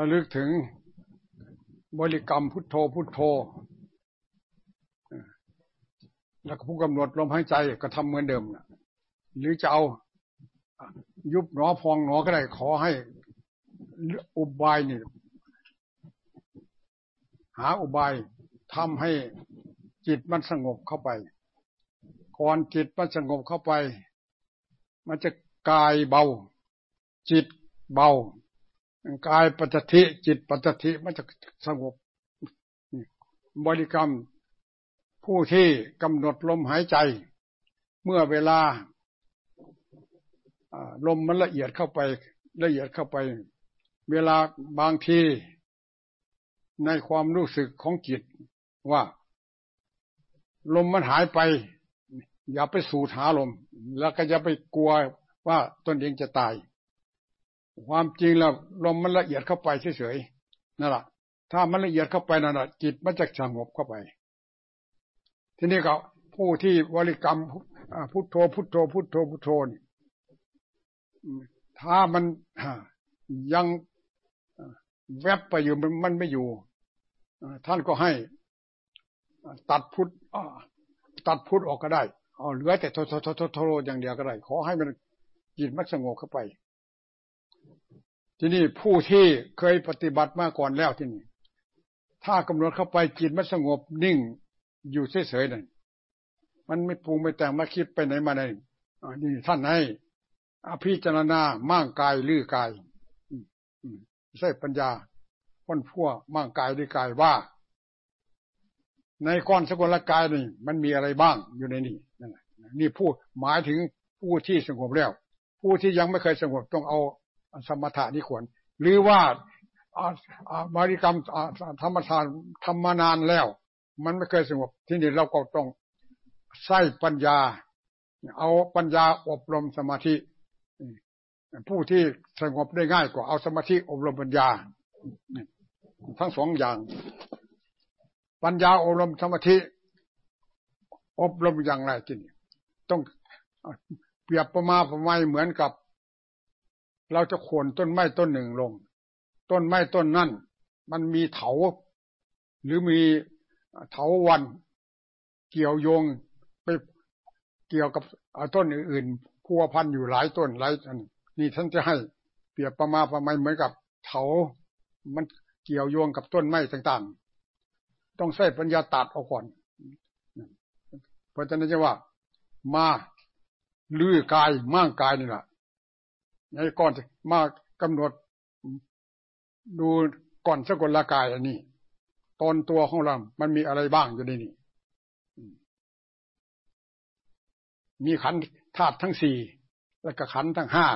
ระลึกถึงบริกรรมพุทโธพุทโธ แล้วก็ผู้กำหนดลมหายใจก็ทำเหมือนเดิมนะหรือจะเอายุบหนอพองหนอก็ได้ขอให้อุบายนี่หาอุบายทำให้จิตมันสงบเข้าไป ก่อนจิตมันสงบเข้าไป มันจะกายเบา จิตเบา กายปัจจิจิตปัจจิมันจะสงบบริกรรมผู้ที่กำหนดลมหายใจ เมื่อเวลาลมมันละเอียดเข้าไป ละเอียดเข้าไป เวลาบางที ในความรู้สึกของจิตว่า ลมมันหายไป อย่าไปสูดหาลม แล้วก็อย่าไปกลัวว่าตนเองจะตาย ความจริงแล้วลมมันละเอียดเข้าไปเฉยๆนั่นแหละถ้ามันละเอียดเข้าไปนั่นแหละจิตมันจะสงบเข้าไป ทีนี้ก็ผู้ที่บริกรรมพุทโธพุทโธพุทโธพุทโธนี่ถ้ามันยังแวบไปอยู่มันไม่อยู่ท่านก็ให้ตัดพุทธตัดพุทธออกก็ได้เอาเหลือแต่โทโทโทโทโทอย่างเดียวก็ได้ ขอให้มันจิตมันสงบเข้าไป ที่นี่ผู้ที่เคยปฏิบัติมาก่อนแล้วที่นี่ ถ้ากำหนดเข้าไปจิตมันสงบนิ่งอยู่เฉยๆนั่นมันไม่ปรุงไม่แต่งมาคิดไปไหนมาไหนนี่ท่านให้อภิจารณามั่งกายลือกายใช่ปัญญาค้นพัวมั่งกายด้วยกายว่า ในก้อนสกุลกายนี่มันมีอะไรบ้างอยู่ในนี้นั่นนี่พูดหมายถึงผู้ที่สงบแล้ว ผู้ที่ยังไม่เคยสงบต้องเอา สมถะนี่ควร หรือว่าบริกรรมธรรมทานทำมานานแล้ว มันไม่เคยสงบที่นี่เราก็ต้องใส่ปัญญา เอาปัญญาอบรมสมาธิ ผู้ที่สงบได้ง่ายกว่าเอาสมาธิอบรมปัญญา ทั้งสองอย่าง ปัญญาอบรมสมาธิ อบรมอย่างไรจริงต้องเปรียบประมาประไมเหมือนกับ เราจะโค่นต้นไม้ต้นหนึ่งลง ต้นไม้ต้นนั่น มันมีเถา หรือมีเถาวัน เกี่ยวโยงไปเกี่ยวกับต้นอื่นๆพัวพันอยู่หลายต้นหลายอันนี่ท่านจะให้เปรียบประมาประไมเหมือนกับเถา มันเกี่ยวโยงกับต้นไม้ต่างๆ ต้องใช้ปัญญาตัดเอาก่อน เพราะฉะนั้นจะว่า มาลื้อกายมั่งกายนี่แหละ ในก่อนมากำหนดดูก่อนสกุลกายอันนี้ตนตัวของเรา มันมีอะไรบ้างอยู่ในนี้ มีขันธาตุทั้งสี่ และก็ขันทั้งห้า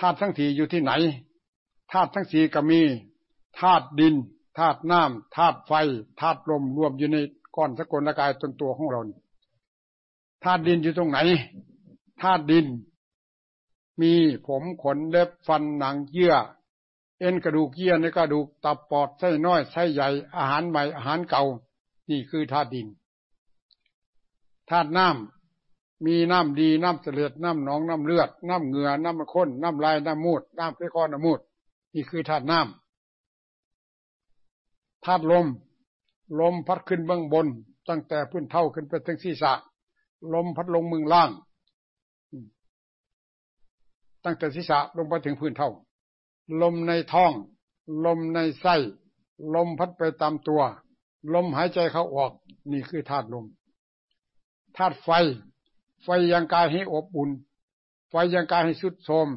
ธาตุทั้งสี่อยู่ที่ไหน ธาตุทั้งสี่ก็มี ธาตุดิน ธาตุน้ำธาตุไฟ ธาตุลมรวมอยู่ในก้อนสกุลกายตนตัวของเรา ธาตุดินอยู่ตรงไหน ธาตุดิน มีผมขนเล็บฟันหนังเยื่อ เอ็นกระดูกเยื่อในกระดูกตับปอดไส้น้อยไส้ใหญ่อาหารใหม่อาหารเก่า นี่คือธาตุดินธาตุน้ำมีน้ำดีน้ำเสลดน้ำหนองน้ำเลือด น้ำเหงื่อน้ำข้นน้ำลายน้ำมูดน้ำเพื่อน้ำมูดนี่คือธาตุน้ำธาตุลม ลมพัดขึ้นเบื้องบน ตั้งแต่พื้นเท่าขึ้นไปถึงศีรษะ ลมพัดลงมือล่าง ตั้งแต่ศีรษะลงไปถึงพื้นเท่าลมในท้อง ลมในไส้ ลมพัดไปตามตัว ลมหายใจเข้าออก นี่คือธาตุลมธาตุไฟ ไฟยังกายให้อบอุ่น ไฟยังกายให้สุดโทม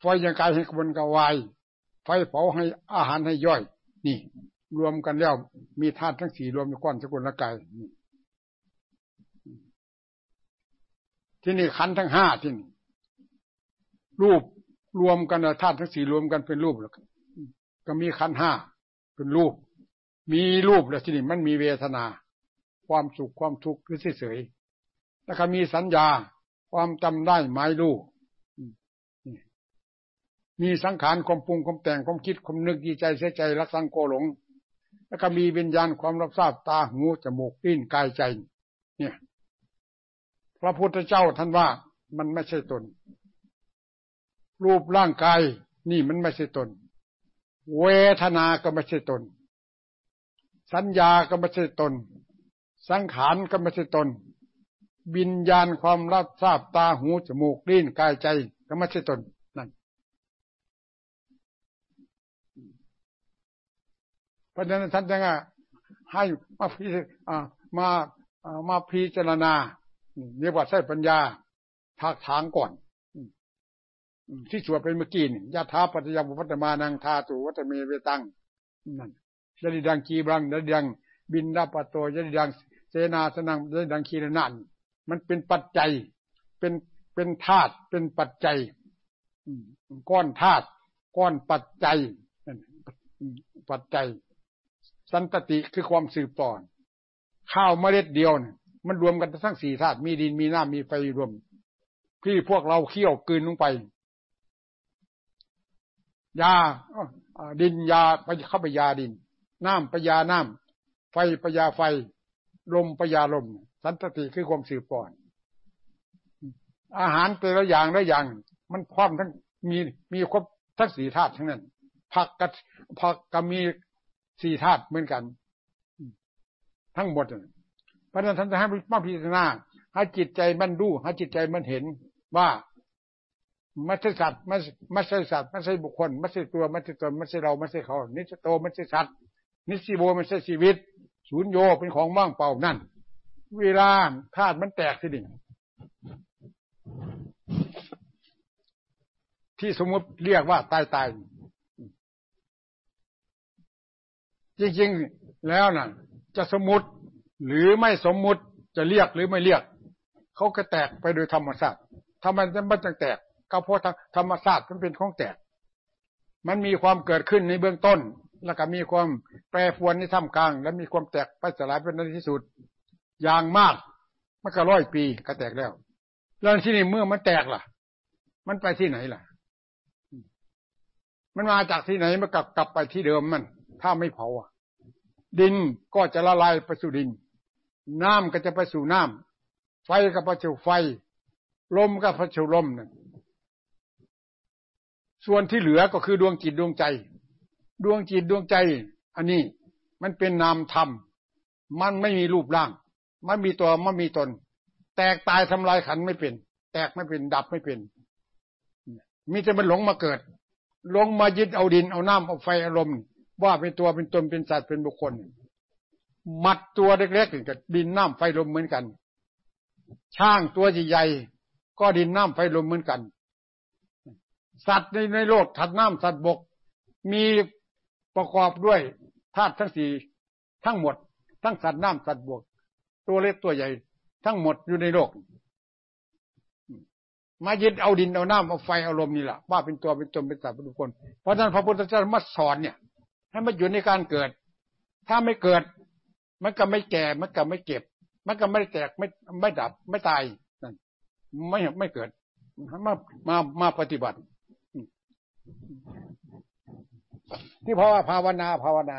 ไฟยังกายให้กระวนกระวาย ไฟเผาให้อาหารให้ย่อย นี่ รวมกันแล้วมีธาตุทั้งสี่รวมในก้อนสกุลละกายที่นี่ขันทั้งห้าที่นี่ รูปรวมกันธาตุทั้งสี่รวมกันเป็นรูปแล้วก็มีขันห้าเป็นรูป มีรูปแล้วที่นี่มันมีเวทนา ความสุขความทุกข์หรือเฉยๆแล้วก็มีสัญญาความจำได้หมายรู้มีสังขารความปรุงความแต่งความคิดความนึกดีใจเสียใจรักสังโกหลง แล้วก็มีวิญญาณความรับทราบตาหูจมูกลิ้นกายใจ เนี่ย พระพุทธเจ้าท่านว่ามันไม่ใช่ตน รูปร่างกายนี่มันไม่ใช่ตน เวทนาก็ไม่ใช่ตน สัญญาก็ไม่ใช่ตน สังขารก็ไม่ใช่ตนบิญญาณความรับทราบตาหูจมูกลิ้นกายใจก็ไม่ใช่ตนนั่นเพราะฉะนั้นท่านจึงให้มาพิมามาพิจารณาเรียกว่าใช้ปัญญาทักทางก่อน ที่สวดเป็นเมื่อกี้นี่ยะถาปัจจยบุพัตมานังทาตุวัตเมเวตังนั่นยะดิดังกีบังยะดิดังบินดาปโตยะดิดังเสนาสนังยะดิดังคีรนันมันเป็นปัจจัย เป็นเป็นธาตุเป็นปัจจัยก้อนธาตุก้อนปัจจัยปัจจัย สันตติคือความสืบต่อข้าวเมล็ดเดียวเนี่ยมันรวมกันทั้งสี่ธาตุมีดินมีน้ำมีไฟรวม ที่พวกเราเคี่ยวกืนลงไป ยาดินยาไปเข้าไปยาดิน น้ำปยาน้ำไฟไปยาไฟ ลมปยาลม สันตติคือความสืบก่อน อาหารแต่ละอย่างละอย่าง มันพร้อมทั้งมีมีครบทั้งสี่ธาตุทั้งนั้นผักกับผักก็มีสี่ธาตุเหมือนกัน ทั้งหมดเพราะฉะนั้นท่านจะให้มาพิจารณาให้จิตใจมันรู้ให้จิตใจมันเห็นว่า ไม่ใช่สัตว์ไม่ไม่ใช่สัตว์ไม่ใช่บุคคลไม่ใช่ตัวไม่ใช่ตนไม่ใช่เราไม่ใช่เขา นิสโตไม่ใช่สัตว์ นิสิโบไม่ใช่ชีวิตศูนย์โยเป็นของว่างเปล่านั่น เวลาธาตุมันแตกสิดิ่งที่สมมติเรียกว่าตายตายจริงๆแล้วน่ะ จะสมมติหรือไม่สมมุติจะเรียกหรือไม่เรียก เขาก็แตกไปโดยธรรมชาติทำไมจะไม่แตก ก็เพราะธรรมชาติมันเป็นของแตก มันมีความเกิดขึ้นในเบื้องต้น แล้วก็มีความแปรปรวนในท่ามกลาง และมีความแตกไปสลายเป็นในที่สุด อย่างมากมันก็ร้อยปีก็แตกแล้ว แล้วที่นี่เมื่อมันแตกล่ะ มันไปที่ไหนล่ะ มันมาจากที่ไหนมันกลับกลับไปที่เดิมมัน ถ้าไม่เผาอะดินก็จะละลายไปสู่ดิน น้ำก็จะไปสู่น้ำ ไฟก็ไปสู่ไฟ ลมก็ไปสู่ลมนั่น ส่วนที่เหลือก็คือดวงจิตดวงใจ ดวงจิตดวงใจ อันนี้มันเป็นนามธรรม มันไม่มีรูปร่าง มันมีตัวมันมีตน แตกตายทำลายขันไม่เป็น แตกไม่เป็นดับไม่เป็น มีแต่มันหลงมาเกิดหลงมายึดเอาดินเอาน้ำเอาไฟอารมณ์ ว่าเป็นตัวเป็นตนเป็นสัตว์เป็นบุคคล มัดตัวเล็กๆกับดินน้ำไฟลมเหมือนกัน ช่างตัวใหญ่ก็ดินน้ำไฟลมเหมือนกัน สัตว์ในในโลกถัดน้ำสัตว์บก มีประกอบด้วยธาตุทั้งสี่ทั้งหมด ทั้งสัตว์น้ำสัตว์บก ตัวเล็กตัวใหญ่ ทั้งหมดอยู่ในโลก มายึดเอาดินเอาน้ำเอาไฟเอาลมนี่แหละว่าเป็นตัวเป็นตนเป็นสัตว์เป็นบุคคลเพราะฉะนั้นพระพุทธเจ้ามาสอนเนี่ยให้มันอยู่ในการเกิด ถ้าไม่เกิด มันก็ไม่แก่ มันก็ไม่เก็บ มันก็ไม่แตกไม่ไม่ดับไม่ตายนั่นไม่ไม่เกิดมามามาปฏิบัติ ที่เพราะว่าภาวนาภาวนา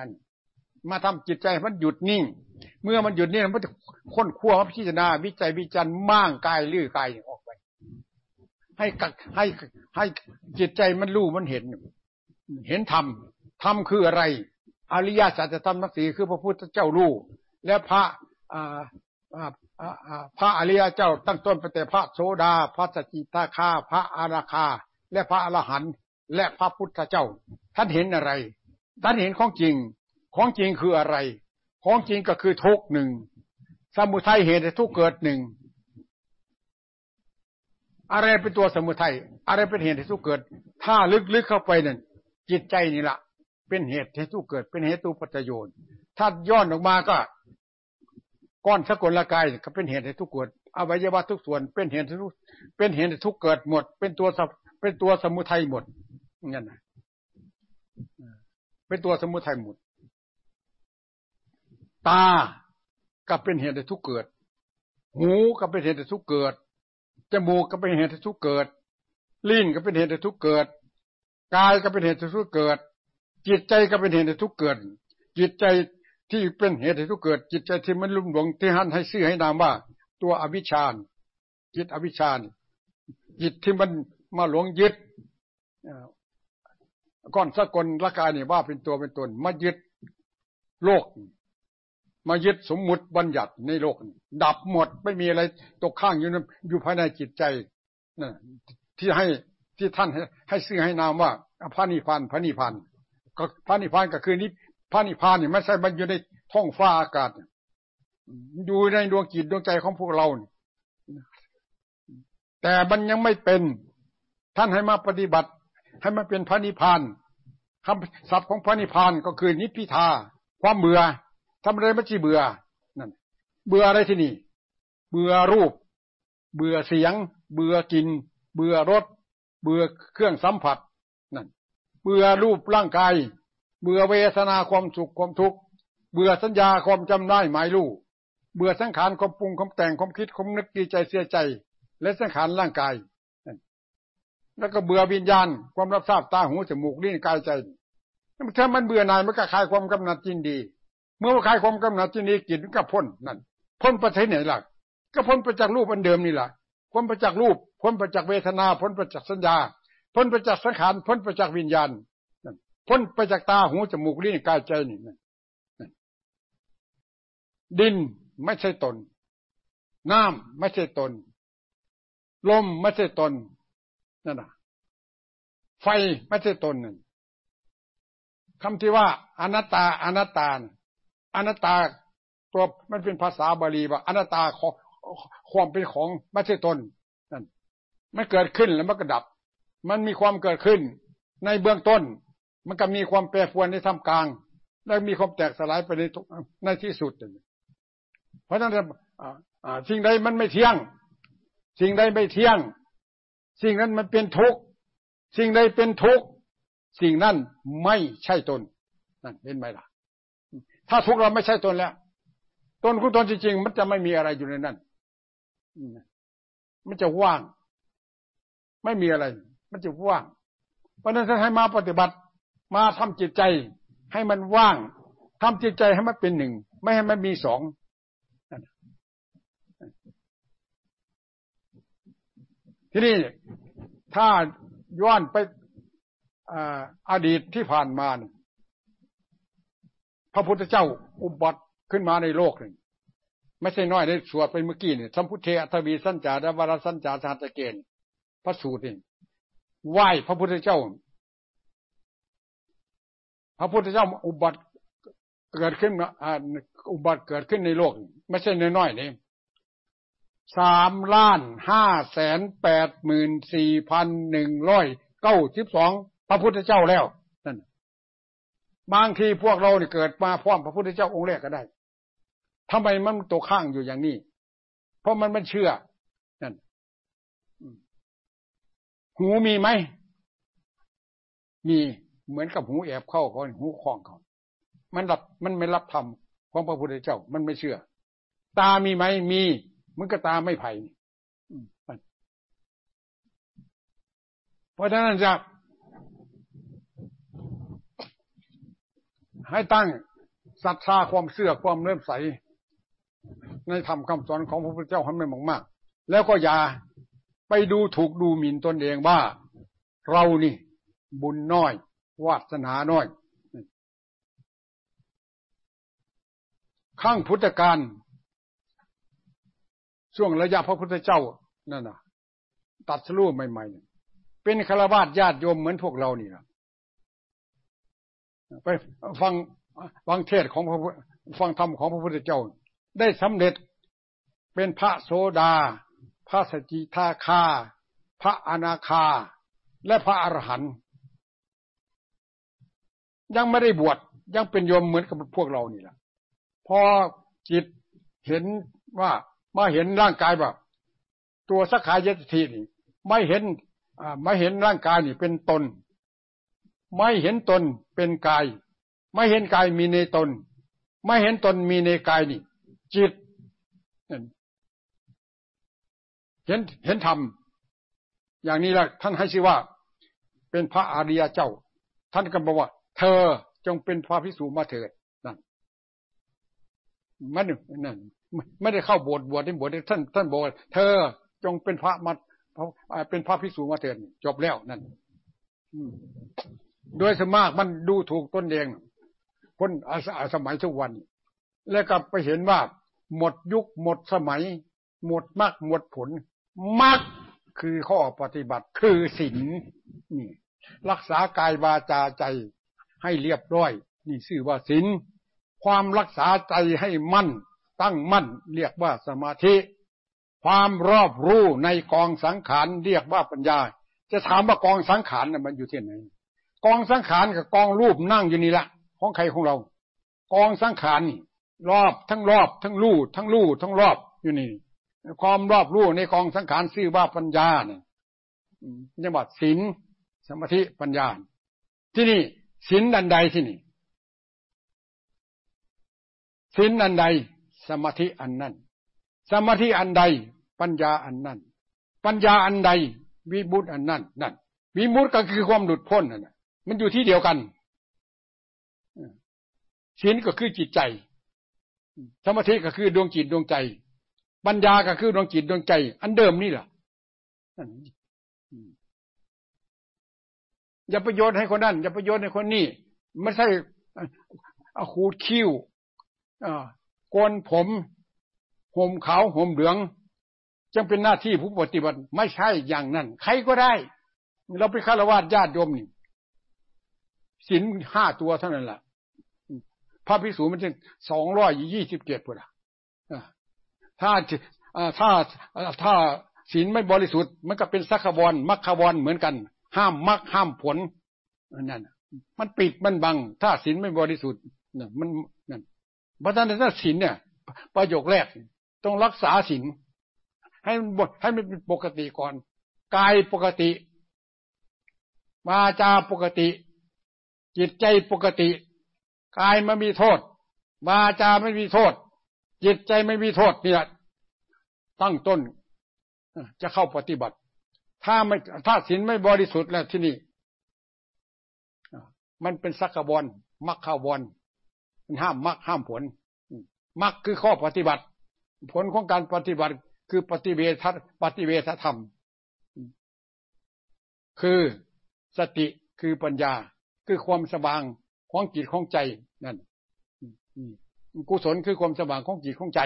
มาทำจิตใจมันหยุดนิ่ง เมื่อมันหยุดนิ่งมันจะค้นคว้าพิจารณาวิจัยวิจันม่างกายลื้อกายออกไป ให้กัให้ให้จิตใจมันรู้มันเห็น เห็นธรรมธรรมคืออะไร อริยสัจธรรมทั้งสี่คือพระพุทธเจ้ารู้และพระพระอริยเจ้าตั้งต้นไปแต่พระโสดา พระสกิทาคา พระอาราคา และพระอรหันต์ และพระพุทธเจ้า ท่านเห็นอะไร ท่านเห็นของจริง ของจริงคืออะไร ของจริงก็คือทุกหนึ่ง สมุทัยเหตุทุกเกิดหนึ่ง อะไรเป็นตัวสมุทัย อะไรเป็นเหตุทุกเกิด ถ้าลึกๆเข้าไปนั่นจิตใจนี่ละเป็นเหตุให้ทุกเกิด เป็นเหตุตุปัจโยนถ้าย้อนออกมาก็ก้อนสกุลกายก็เป็นเหตุให้ทุกเกิดอวัยวะทุกส่วนเป็นเหตุทุกเป็นเหตุทุกเกิดหมด เป็นตัวเป็นตัวสมุทัยหมด งั้นนะเป็นตัวสมุทัยหมด ตาก็เป็นเหตุให้ทุกเกิด หูก็เป็นเหตุให้ทุกเกิด จมูกก็เป็นเหตุให้ทุกเกิด ลิ้นก็เป็นเหตุให้ทุกเกิด กายก็เป็นเหตุให้ทุกเกิด จิตใจก็เป็นเหตุให้ทุกเกิด จิตใจที่เป็นเหตุให้ทุกเกิด จิตใจที่มันลุ่มหลงที่หันให้ซื่อให้นามว่า ตัวอวิชชาจิตอวิชชาจิตที่มันมาหลงยึด ก้อนสกลละกายนี่ว่าเป็นตัวเป็นตนมายึดโลก มายึดสมมุติบัญญัติในโลก ดับหมดไม่มีอะไรตกข้างอยู่อยู่ภายในจิตใจนะที่ให้ที่ท่านให้ซื้อให้นามว่าพระนิพพานพระนิพพานก็พระนิพพานก็คือนี้พระนิพพานนี่ไม่ใช่มันอยู่ในท้องฟ้าอากาศ อยู่ในดวงจิตดวงใจของพวกเราแต่มันยังไม่เป็น ท่านให้มาปฏิบัติ ให้มันเป็นพระนิพพานคำศัพท์ของพระนิพพานก็คือนิพพิทา ความเบื่อทำอะไรไม่ใช่เบื่อนั่นเบื่ออะไรที่นี่ เบื่อรูป เบื่อเสียง เบื่อกินเบื่อรสเบื่อเครื่องสัมผัสนั่นเบื่อรูปร่างกาย เบื่อเวทนาความสุขความทุกข์เบื่อสัญญาความจำได้หมายรู้เบื่อสังขารความปรุงความแต่งความคิดความนึกดีใจเสียใจ และสังขารร่างกาย แล้วก็เบื่อวิญญาณ ความรับทราบตาหูจมูกลิ้นกายใจถ้ามันเบื่อนายมันก็คลายความกำหนัดจินดี เมื่อคลายความกำหนัดจินดีกิจมันก็พ้นนั่นพ้นประเทศไหนล่ะ ก็พ้นประจากรูปอันเดิมนี่แหละพ้นประจากรูปพ้นประจากเวทนาพ้นประจากสัญญาพ้นประจากสังขารพ้นประจากวิญญาณพ้นไปจากตาหูจมูกลิ้นกายใจนี่ดินไม่ใช่ตน น้ำไม่ใช่ตน ลมไม่ใช่ตน นั่นนะไฟไม่ใช่ตนนั่นคำที่ว่าอนัตตาอนัตตาอนัตตาตัวมันเป็นภาษาบาลีว่าอนัตตาของความเป็นของไม่ใช่ตนนั่นมันเกิดขึ้นแล้วมันก็ดับ มันมีความเกิดขึ้น ในเบื้องต้น มันก็มีความแปรปรวนในท่ามกลาง แล้วมีความแตกสลายไปในในที่สุด เพราะฉะนั้นสิ่งใดมันไม่เที่ยง สิ่งใดไม่เที่ยง สิ่งนั้นมันเป็นทุกข์สิ่งใดเป็นทุกข์สิ่งนั้นไม่ใช่ตนนั่นเห็นไหมล่ะ ถ้าทุกข์เราไม่ใช่ตนแล้วตนของตนจริงๆมันจะไม่มีอะไรอยู่ในนั้นมันจะว่าง ไม่มีอะไร มันจะว่าง เพราะนั้นท่านให้มาปฏิบัติ มาทำจิตใจ ให้มันว่างทำจิตใจให้มันเป็นหนึ่ง ไม่ให้มันมีสอง ทีนี้ถ้าย้อนไปอดีตที่ผ่านมาพระพุทธเจ้าอุบัติขึ้นมาในโลกนี่ไม่ใช่น้อยในสวดไปเมื่อกี้เนี่ยสัมพุทเทอทวีสัญจารวรสัญจารชาตะเกณฑ์พระสูตรนี่ไหว้พระพุทธเจ้า พระพุทธเจ้าอุบัติเกิดขึ้นอุบัติเกิดขึ้นในโลก ไม่ใช่น้อยๆนี่ สามล้านห้าแสนแปดหมื่นสี่พันหนึ่งร้อยเก้าสิบสองพระพุทธเจ้าแล้วนั่นบางทีพวกเราเนี่ยเกิดมาพร้อมพระพุทธเจ้าองค์แรกก็ได้ทำไมมันตัวข้างอยู่อย่างนี้ เพราะมันมันเชื่อนั่นหูมีไหมมีเหมือนกับหูแอบเข้าเขาหูคล้องเขามันรับมันไม่รับธรรมของพระพุทธเจ้า มันไม่เชื่อ ตามีไหมมี มันก็ตาไม่ไผ่เพราะฉะนั้นจะให้ตั้งศรัทธาความเชื่อความเลื่อมใส ในธรรมคำสอนของพระพุทธเจ้าให้มันมากๆแล้วก็อย่าไปดูถูกดูหมิ่นตนเองว่า เรานี่ บุญน้อย วาสนาน้อย ข้างพุทธการ ช่วงระยะพระพุทธเจ้านั่นน่ะ ตัดสู้ใหม่ๆเป็นคารวาสญาติโยมเหมือนพวกเรานี่นะไปฟังฟังเทศของพระฟังธรรมของพระพุทธเจ้า ได้สำเร็จเป็นพระโสดา พระสจิทาคา พระอนาคา และพระอรหันต์ยังไม่ได้บวชยังเป็นโยมเหมือนกับพวกเรานี่แหละพอจิตเห็นว่า มาเห็นร่างกายแบบตัวสักขายตทีนี่ ไม่เห็นไม่เห็นร่างกายนี่เป็นตน ไม่เห็นตนเป็นกาย ไม่เห็นกายมีในตน ไม่เห็นตนมีในกายนี่ จิตเห็นเห็นธรรมอย่างนี้แหละท่านให้ชื่อว่า เป็นพระอริยเจ้า ท่านก็บอกว่า เธอจงเป็นพระพิสูจมาเถิด มันนั่นไม่ได้เข้าบวชบวชที่บวชท่านท่านบอกเธอจงเป็นพระมาเป็นพระภิกษุมาเถิดจบแล้วนั่นโดยสมากมันดูถูกตนเองคนอาสาสมัยทุกวัน แล้วก็ไปเห็นว่า หมดยุคหมดสมัย หมดมรรคหมดผลมรรคคือข้อปฏิบัติคือศีลนี่ รักษากายวาจาใจให้เรียบร้อย นี่ชื่อว่าศีล ความรักษาใจให้มั่น ตั้งมั่นเรียกว่าสมาธิ ความรอบรู้ในกองสังขารเรียกว่าปัญญา จะถามว่ากองสังขารมันอยู่ที่ไหน กองสังขารกับกองรูปนั่งอยู่นี่ละของใครของเรา กองสังขารนี่รอบทั้งรอบทั้งลู่ทั้งลู่ทั้งรอบอยู่นี่ ความรอบรู้ในกองสังขารชื่อว่าปัญญาเนี่ยนี่ว่าศีลสมาธิปัญญา ที่นี่ศีลดันใดที่นี่ ศีลอันใด สมาธิอันนั้น สมาธิอันใด ปัญญาอันนั้น ปัญญาอันใด วิบุตอันนั้นนั่นวิมุตก็คือความหลุดพ้นนั่นมันอยู่ที่เดียวกันศีลก็คือจิตใจ สมาธิก็คือดวงจิตดวงใจ ปัญญาก็คือดวงจิตดวงใจ อันเดิมนี่แหละอย่าประโยชน์ให้คนนั้นอย่าประโยชน์ให้คนนี้ไม่ใช่อาขูดคิ้ว โกนผมห่มขาวห่มเหลือง จึงเป็นหน้าที่ผู้ปฏิบัติ ไม่ใช่อย่างนั้น ใครก็ได้ เราไปฆราวาสญาติโยมนี่ศีลห้าตัวเท่านั้นแหละพระภิกษุมันจะสองร้อยยี่สิบเจ็ดพุทธถ้าถ้าถ้าศีลไม่บริสุทธิ์ มันก็เป็นสักขวรมัคควรเหมือนกัน ห้ามมักห้ามผลนั่นมันปิดมันบัง ถ้าศีลไม่บริสุทธิ์มัน เพระท่านถ้าศีลเนี่ย ประโยคแรกต้องรักษาศีลให้มันให้มันเป็นปกติก่อนกายปกติวาจาปกติ จิตใจปกติกายไม่มีโทษวาจาไม่มีโทษ จิตใจไม่มีโทษนี่แหละตั้งต้นจะเข้าปฏิบัติ ถ้าไม่ถ้าศีลไม่บริสุทธิ์แล้วที่นี่มันเป็นสักกบอลมักขาวบอล มันห้ามมักห้ามผลมักคือข้อปฏิบัติ ผลของการปฏิบัติคือปฏิเวทปฏิเวทธรรม คือสติคือปัญญา คือความสว่างของจิตของใจนั่นกุศลคือความสว่างของจิตของใจ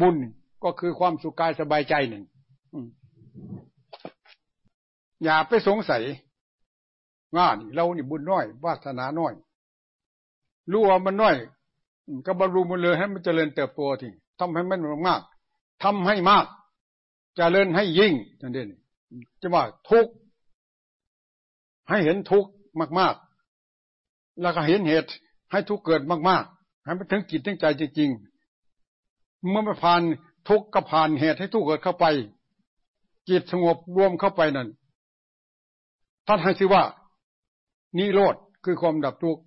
บุญก็คือความสุขกายสบายใจหนึ่งอย่าไปสงสัยว่าเรานี่บุญน้อยวาสนาน้อย รู้ว่ามันน้อย ก็บรรลุมันเลยให้มันเจริญเติบโตทีทำให้มันมากทำให้มากจเจริญให้ยิ่งนั่นเองจะว่าทุกให้เห็นทุกมาก ๆ แล้วก็เห็นเหตุให้ทุกเกิดมากๆให้มันถึงจิตถึงใจจริงๆ เมื่อมาผ่านทุกก็ผ่านเหตุให้ทุกเกิดเข้าไป จิตสงบรวมเข้าไปนั่นท่านให้ชื่อว่านิโรธคือความดับทุกข์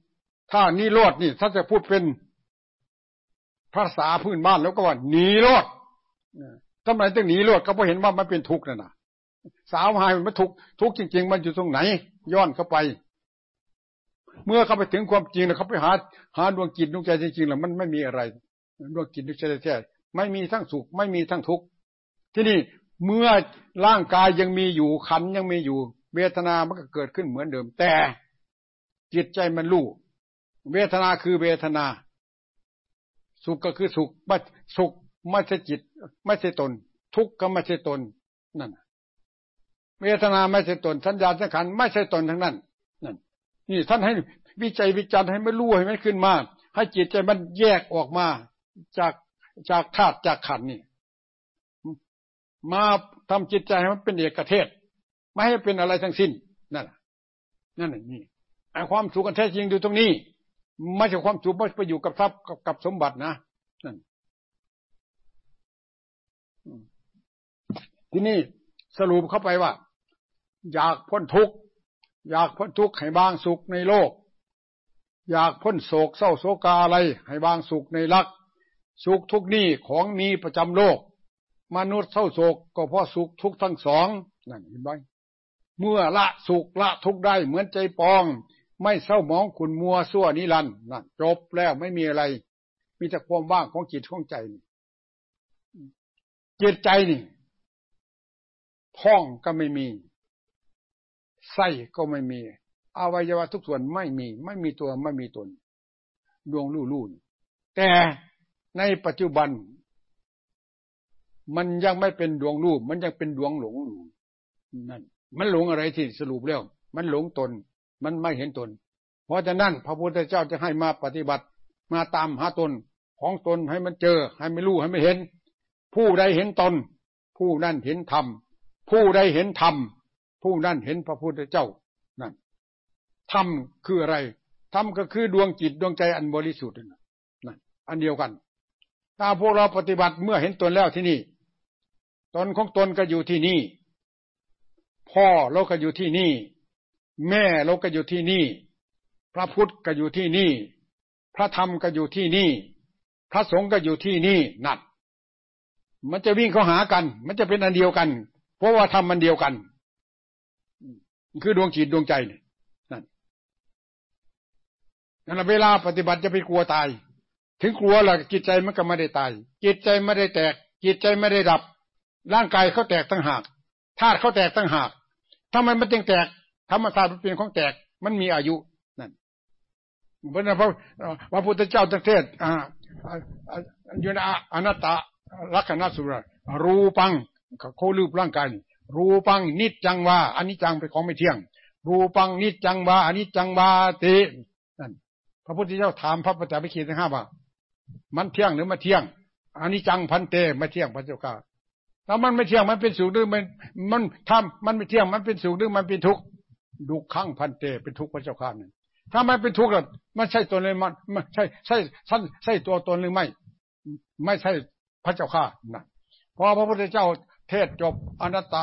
ถ้านิโรธนี่ถ้าจะพูดเป็นภาษาพื้นบ้านแล้วก็ว่านิโรธทำไมต้องหนีโรธก็เพราะเห็นว่ามันเป็นทุกข์นั่นนะสาวหายมันทุกข์ทุกข์จริง ๆ มันอยู่ตรงไหน ย้อนเข้าไป เมื่อเข้าไปถึงความจริงแล้วเขาไปหา หาดวงจิตดวงใจจริงๆแล้วมันไม่มีอะไรดวงจิตดวงใจแท้ไม่มีทั้งสุขไม่มีทั้งทุกข์ที่นี่เมื่อร่างกายยังมีอยู่ขันยังมีอยู่ เวทนามันก็เกิดขึ้นเหมือนเดิม แต่จิตใจมันรู้ เวทนาคือเวทนา สุขก็คือสุขไม่สุขไม่ใช่จิต ไม่ใช่ตน ทุกข์ก็ไม่ใช่ตนนั่นเวทนาไม่ใช่ตนสัญญาสังขารไม่ใช่ตนทั้งนั้นนั่นนี่ท่านให้วิจัยวิจารณ์ให้ไม่รู้ให้มันขึ้นมา ให้จิตใจมันแยกออกมาจากจากธาตุจากขันนี่มาทำจิตใจให้มันเป็นเอกเทศ ไม่ให้เป็นอะไรทั้งสิ้นนั่นนั่นนี่ไอความสุขกันแท้จริงอยู่ตรงนี้ ไม่ใช่ความสุขไม่ไปอยู่กับทรัพย์กับสมบัตินะนั่นที่นี่สรุปเข้าไปว่า อยากพ้นทุกข์อยากพ้นทุกข์ให้บางสุขในโลก อยากพ้นโศกเศร้าโศกาอะไร ให้บางสุขในรัก สุขทุกนี้ของมีประจำโลก มนุษย์เศร้าโศกก็เพราะสุขทุกทั้งสองนั่นเห็นไหมเมื่อละสุขละทุกได้เหมือนใจปอง ไม่เศร้ามองขุนมัวสั่วนิรันนั่นจบแล้วไม่มีอะไร มีแต่ความว่างของจิตของใจจิตใจนี่ท้องก็ไม่มี ไส้ก็ไม่มีอวัยวะทุกส่วนไม่มี ไม่มีตัวไม่มีตน ดวงลู่ลู่แต่ในปัจจุบัน มันยังไม่เป็นดวงรูป มันยังเป็นดวงหลงอยู่นั่น มันหลงอะไรที่สรุปแล้ว มันหลงตน มันไม่เห็นตน เพราะฉะนั้นพระพุทธเจ้าจะให้มาปฏิบัติมาตามหาตนของตนให้มันเจอ ให้ไม่รู้ให้ไม่เห็น ผู้ใดเห็นตน ผู้นั้นเห็นธรรม ผู้ใดเห็นธรรม ผู้นั้นเห็นพระพุทธเจ้านั่นธรรมคืออะไรธรรมก็คือดวงจิตดวงใจอันบริสุทธิ์นั่นอันเดียวกัน ถ้าพวกเราปฏิบัติเมื่อเห็นตนแล้วที่นี่ ตนของตนก็อยู่ที่นี่ พ่อเราก็อยู่ที่นี่ แม่เราก็อยู่ที่นี่ พระพุทธก็อยู่ที่นี่ พระธรรมก็อยู่ที่นี่ พระสงฆ์ก็อยู่ที่นี่นัดมันจะวิ่งเข้าหากัน มันจะเป็นอันเดียวกัน เพราะว่าทำมันเดียวกัน คือดวงจิตดวงใจเนี่ยนั่นนั่นเวลาปฏิบัติจะไปกลัวตาย ถึงกลัวล่ะจิตใจมันก็ไม่ได้ตาย จิตใจไม่ได้แตก จิตใจไม่ได้ดับ ร่างกายเขาแตกตั้งหากธาตุเขาแตกตั้งหากทำไมมันจึงแตก ธรรมชาติมันเป็นของแตก มันมีอายุนั่นเพราะนั้นพระพระพุทธเจ้าตั้งเทศอ่าอยู่ในอนัตตลักษณะสุรรูปังโคลืบร่างกายรูปังนิจจังว่าอันนี้จังเป็นของไม่เที่ยง รูปังนิจจังว่าอันนี้จังวาตินั่นพระพุทธเจ้าถามพระปัจจัยพิคีทั้งห้าว่า มันเที่ยงหรือไม่เที่ยงอันนี้จังพันเตไม่เที่ยงพระเจ้าข้าถ้ามันไม่เที่ยงมันเป็นสุขหรือมันมันทำมันไม่เที่ยงมันเป็นสุขหรือมันเป็นทุกข์ ดุขังพันเตเป็นทุกข์พระเจ้าข้าเนั่นถ้ามันเป็นทุกข์ล้วมันใช่ตัวเลยมันมันใช่ใช่ใช่ตัวตนหรือไม่ ไม่ใช่พระเจ้าข้านะพอพระพุทธเจ้าเทศจบอนัตต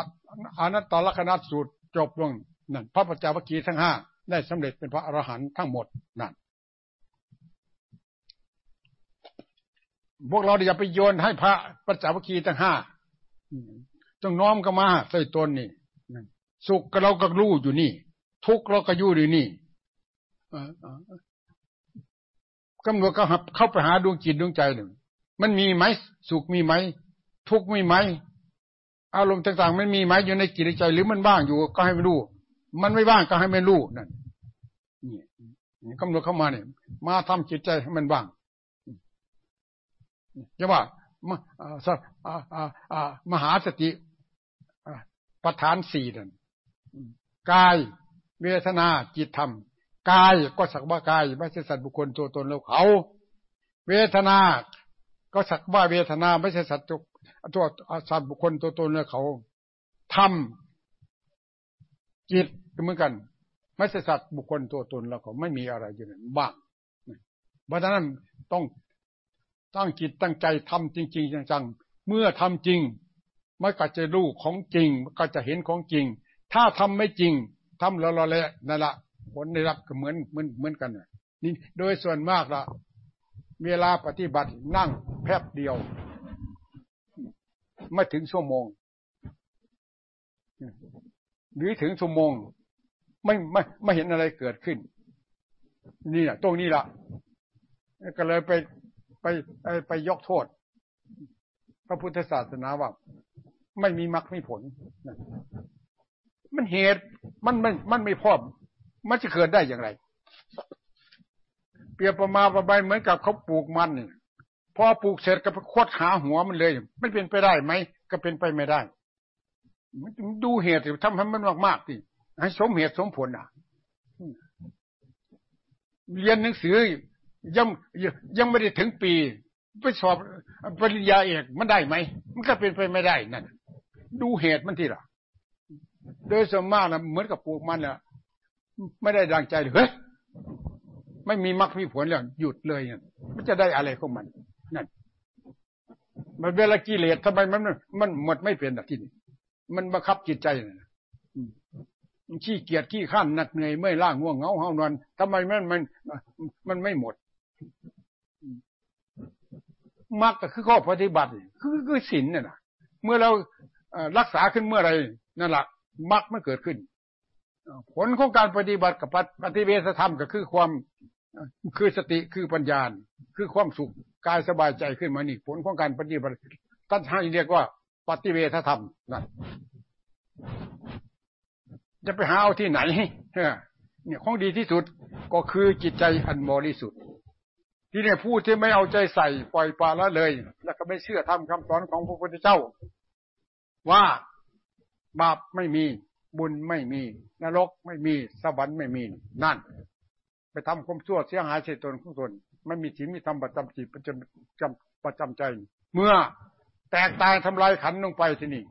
อนัตตลักษณะสูตรจบลงนั่นพระปัจจวัคคีย์ทั้งห้าได้สำเร็จเป็นพระอรหันต์ทั้งหมดนั่นพวกเราอย่าไปโยนให้พระปัจจวัคคีย์ทั้งห้าต้องน้อมก็มาใส่ตนนี่ สุขเราก็รู้อยู่นี่ ทุกข์เราก็อยู่อยู่นี่กำหนดก็หับเข้าไปหาดวงจิตดวงใจหนึ่งมันมีไหมสุขมีไหม ทุกข์มีไหมอารมณ์ต่างๆมันมีไหมอยู่ในจิตใจ หรือมันว่างอยู่ก็ให้มันรู้ มันไม่ว่างก็ให้มันรู้นั่นนี่กำหนดเข้ามาเนี่ยมาทำจิตใจให้มันว่างจะว่ามหาสติประธานสี่นั่น กายเวทนาจิตธรรมกายก็สักว่ากายไม่ใช่สัตว์บุคคลตัวตนแล้วเขา เวทนา ก็สักว่าเวทนาไม่ใช่สัตว์ตัวสัตว์บุคคลตัวตนแล้วเขาทำจิตเหมือนกัน ไม่ใช่สัตว์บุคคลตัวตนแล้วเขาไม่มีอะไรอยู่นั้นบ้างเพราะฉะนั้นต้องตั้งจิตตั้งใจทำจริง ๆ จังๆเมื่อทำจริงมันก็จะรู้ของจริงก็จะเห็นของจริง ถ้าทำไม่จริงทำละละละนั่นละผลได้รับก็เหมือนเหมือนเหมือนกันนี่โดยส่วนมากละเวลาปฏิบัตินั่งแป๊บเดียว ไม่ถึงชั่วโมง หรือถึงชั่วโมง ไม่ไม่ไม่เห็นอะไรเกิดขึ้น นี่แหละตรงนี้ละก็เลยไปไปไปยกโทษ พระพุทธศาสนาว่า ไม่มีมรรคไม่ผล มันเหตุมันมันมันไม่พร้อมมันจะเกิดได้อย่างไร เปรียบประมาประบเหมือนกับเขาปลูกมันนี่พอปลูกเสร็จก็ไปคดหาหัวมันเลยไม่เป็นไปได้ไหมก็เป็นไปไม่ได้ดูเหตุทำให้มันมากมากสิให้สมเหตุสมผลอะเรียนหนังสือยังยังไม่ได้ถึงปีไปสอบปริญญาเอกมันได้ไหม มันก็เป็นไปไม่ได้นั่นดูเหตุมันที่ละ โดยสมมากนะเหมือนกับปลูกมันแหละไม่ได้ดังใจเลยเฮ้ยไม่มีมรรคมีผลแล้วหยุดเลยเนี่ยมันจะได้อะไรของมันนั่นมันเวลากิเลสทำไมมันมันหมดไม่เป็นอะที่นี่มันบังคับจิตใจนะขี้เกียจขี้ข้านหนักเหนื่อยเมื่อยล้าง่วงเหงาห้านอนทำไมมันมัน มันไม่หมดมรรคก็คือข้อปฏิบัติ คือคือศีลเนี่ยนะเมื่อเรารักษาขึ้นเมื่อไรนั่นแหละ มรรคไม่เกิดขึ้น ผลของการปฏิบัติกับปฏิเวสธรรมก็คือความคือสติคือปัญญาคือความสุขกายสบายใจขึ้นมานี่ผลของการปฏิบัติท่านให้เรียกว่าปฏิเวทธรรมนั่นจะไปหาเอาที่ไหนเนี่ยของดีที่สุดก็คือจิตใจอันบริสุทธิ์ที่เนี่ยผู้ที่ไม่เอาใจใส่ปล่อยปละละเลย แล้วก็ไม่เชื่อทำคำสอนของพระพุทธเจ้า ว่า บาปไม่มี บุญไม่มี นรกไม่มี สวรรค์ไม่มี นั่น ไปทำความชั่วเสียหายเสียตนของตนไม่มีศีลมีธรรมประจำจิตประจำจำประจำใจ เมื่อแตกตายทำลายขันลงไปที่นี่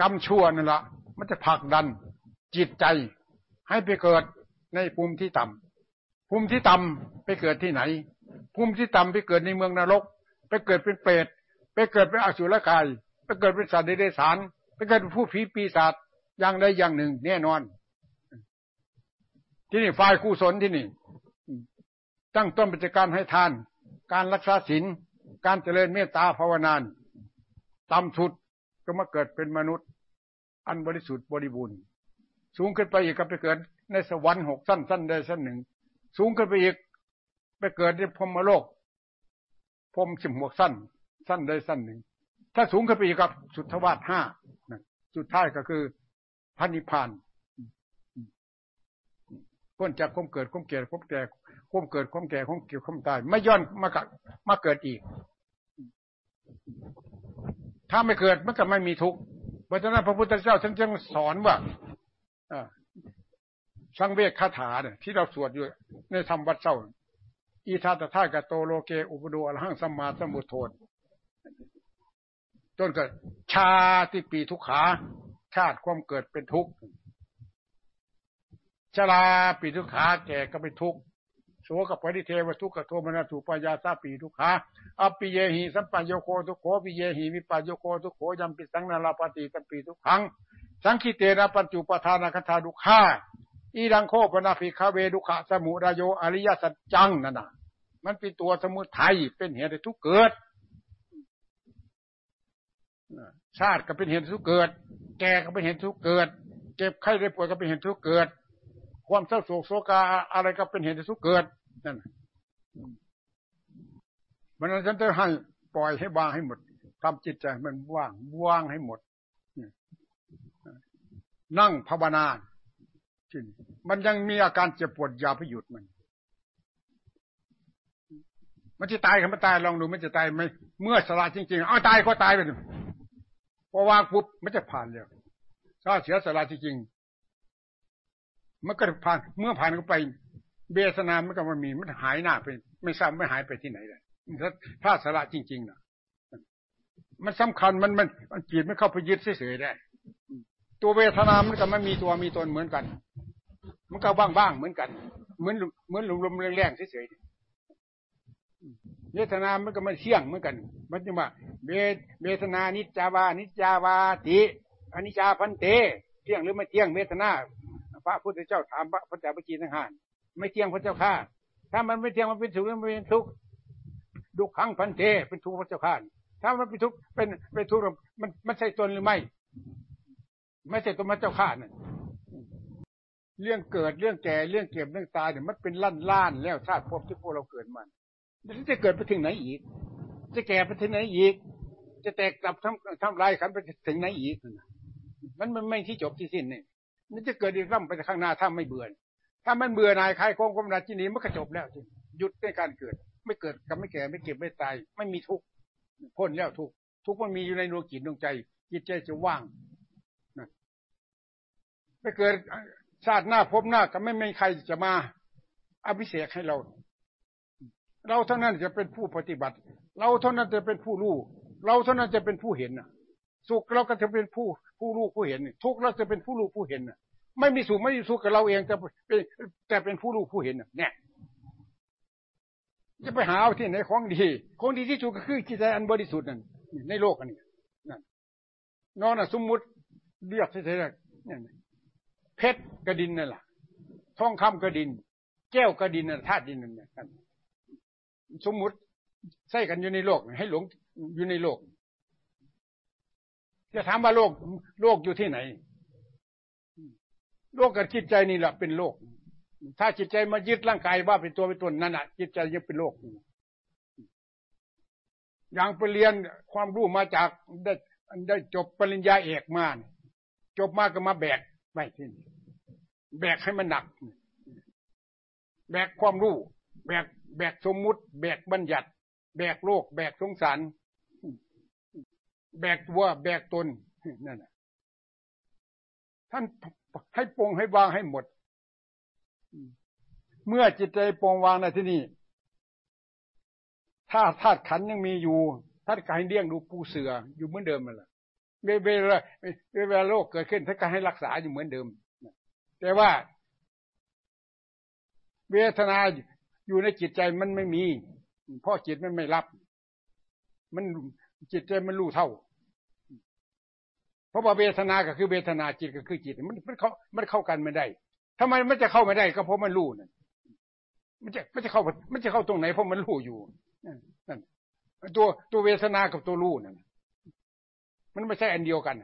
กรรมชั่วนั่นละมันจะผลักดันจิตใจ ให้ไปเกิดในภูมิที่ต่ำภูมิที่ต่ำไปเกิดที่ไหน ภูมิที่ต่ำไปเกิดในเมืองนรก ไปเกิดเป็นเปรตไปเกิดเป็นอสุรกาย ไปเกิดเป็นสัตว์เดรัจฉานไปเกิดเป็นผู้ผีปีศาจอย่างใดอย่างหนึ่ง แน่นอน ที่นี่ฝ่ายกุศลที่นี่ ตั้งต้นเป็นการให้ทาน การรักษาศีลการเจริญเมตตาภาวนานต่ำสุดก็มาเกิดเป็นมนุษย์ อันบริสุทธิ์บริบูรณ์สูงขึ้นไปอีกก็ไปเกิด ในสวรรค์หกสั้นสั้นใดสั้นหนึ่ง สูงขึ้นไปอีก ไปเกิดในพรมโลกพรมสิบหกสั้น สั้นใดสั้นหนึ่ง ถ้าสูงขึ้นไปอีกกับสุทธวาสห้าสุดท้ายก็คือพระนิพพานพ้นจากความเกิดความเกิดความแก่ความเกิดความแก่ความเกี่ยวความตาย ไม่ย้อนมากัมาเกิดอีก ถ้าไม่เกิดมันก็ไม่มีทุกข์เพราะฉะนั้นพระพุทธเจ้าท่านจึงสอนว่าสังเวชคาถาเนี่ยที่เราสวดอยู่ในธรรมวัดเจ้าอีทาตถากโตโลเกอุปโดอรหังสัมมาสัมพุทโธ จนเกิดชาติปิ ทุกขา ชาติความเกิดเป็นทุกข์ชราปิ ทุกขาแก่ก็เป็นทุกข์โสกะปริเทวะทุกขะโทมนัสสุปายาสาปิ ทุกขา อัปปิเยหิสัมปะโยโคทุกโขปิเยหิวิปปะโยโคทุกโขยัมปิจฉังนะ ละภะติตัมปิ ทุกขัง สังขิตเตนะปัญจุปาทานักขันธา ทุกขาอิทังโข ปะนะ ภิกขะเว ทุกขะสะมุทะโย อะริยะสัจจังนั่นน่ะ มันเป็นตัวสมุทัยเป็นเหตุให้ทุกเกิด ชาติก็เป็นเหตุทุกเกิด แก่ก็เป็นเหตุทุกเกิด เจ็บไข้ได้ป่วยก็เป็นเหตุทุกเกิด ความเศร้าโศกโศกาอะไรก็เป็นเหตุทุกเกิดนั่นมันนั้นฉันจะให้ปล่อยให้วางให้หมดทำจิตใจมันว่างว่างให้หมด นั่งภาวนามันยังมีอาการเจ็บปวดอย่าไปหยุดมัน มันจะตายกันมันตายลองดูมันจะตายไหมเมื่อสละจริงๆ เอาตายก็ตายไปพ อวางปุ๊บมันจะผ่านเลยถ้าเสียสละจริงๆมันก็ผ่านเมื่อผ่านก็ไป เบสนามันก็มันมีมันหายหน้าไป ไม่ทราบไม่หายไปที่ไหนเลยถ้าสละจริงๆนะมันสำคัญมันมันมันจิตไม่เข้าไปยึดเฉยๆได้ ตัวเวทนามันก็ไม่มีตัวมีตนเหมือนกัน มันก็บ้างๆเหมือนกัน เหมือนเหมือนลมๆแรงๆเฉยๆ เวทนามันก็ไม่เที่ยงเหมือนกัน มันจะว่าเวเวทนานิจาวานิจาวาติอนิจจาพันเต เที่ยงหรือไม่เที่ยงเวทนา พระพุทธเจ้าถามพระพุทธเจ้าปจีทั้งหานไม่เที่ยงพระเจ้าข้าถ้ามันไม่เที่ยงมันเป็นสุขมันเป็นทุกข์ดุขังพันเทเป็นทุกข์พระเจ้าข้าถ้ามันเป็นทุกข์เป็นเป็นทุกข์มันมันใช่ตนหรือไม่ ไม่ใช่ตัวพระเจ้าข้านั่นเรื่องเกิดเรื่องแก่เรื่องเก็บเรื่องตายเนี่ยมันเป็นล้านล้านแล้วชาติภพที่พวกเราเกิดมัน จะเกิดไปถึงไหนอีก จะแก่ไปถึงไหนอีก จะแตกกลับทำทำลายขันไปถึงไหนอีก มันมันไม่ที่จบที่สิ้นนี่มันจะเกิดอีกร่ำไปข้างหน้าถ้าไม่เบื่อ ถ้ามันเบื่อนายคลายความกำหนัดที่นี้มันก็จบแล้วหยุดในการเกิด ไม่เกิดกับไม่แก่ไม่เก็บไม่ตาย ไม่มีทุกข์พ้นแล้วทุกข์ทุกข์มันมีอยู่ในดวงจิตดวงใจ จิตใจจะว่างนะไปเกิดชาติหน้าพบหน้าก็ไม่มีใครจะมาอภิเษกให้เรา เราเท่านั้นจะเป็นผู้ปฏิบัติ เราเท่านั้นจะเป็นผู้รู้เราเท่านั้นจะเป็นผู้เห็นนะสุขเราก็จะเป็นผู้ผู้รู้ผู้เห็น ทุกข์เราจะเป็นผู้รู้ผู้เห็นนะไม่มีสุขไม่มีสุกข์กับเราเองแต่เป็นแต่เป็นผู้รู้ผู้เห็นเนี่ยจะไปหาเอาที่ไหนของดีของดีที่สุดก็คือจิตใจอันบริสุทธิ์นั่นในโลกอันนี้นั่นนอนสมมุติเรียกเฉยๆนี่เพชรกระดินนั่นแหละทองคำกระดิน แก้วกระดินนั่นธาตุดินนั่นเนี่ย สมมุติใส่กันอยู่ในโลก ให้หลงอยู่ในโลก จะถามว่าโลกโลกอยู่ที่ไหน โลกกับจิตใจนี่แหละเป็นโลก ถ้าจิตใจมายึดร่างกายว่าเป็นตัวเป็นตนนั่นแหะจิตใจยังเป็นโลกอย่างไปเรียนความรู้มาจากได้ได้จบปริญญาเอกมาจบมาก็มาแบกไม่ที่นี่แบกให้มันหนัก แบกความรู้ แบกแบกสมมุติ แบกบัญญัติ แบกโลก แบกสงสาร แบกตัว แบกตนนั่นท่านให้ปรงให้วางให้หมด เมื่อจิตใจปรงวางในที่นี้ถ้าธาตุขันยังมีอยู่ท่านก็ให้เลี้ยงดูปูเสืออยู่เหมือนเดิมมันแหละเวลาเวลาโรคเกิดขึ้นท่านก็ให้รักษาอยู่เหมือนเดิม แต่ว่า เวทนา อยู่ในจิตใจมันไม่มี เพราะจิตมันไม่รับ มันจิตใจมันรู้เท่า เพราะว่าเวทนาก็คือเวทนาจิตก็คือจิต มันมันเข้ามันเข้ากันไม่ได้ทำไมมันจะเข้าไม่ได้ก็เพราะมันรู้นั่นมันจะมันจะเข้ามันจะเข้าตรงไหนเพราะมันรู้อยู่นั่นตัวตัวเวทนากับตัวรู้นั่นมันไม่ใช่อันเดียวกัน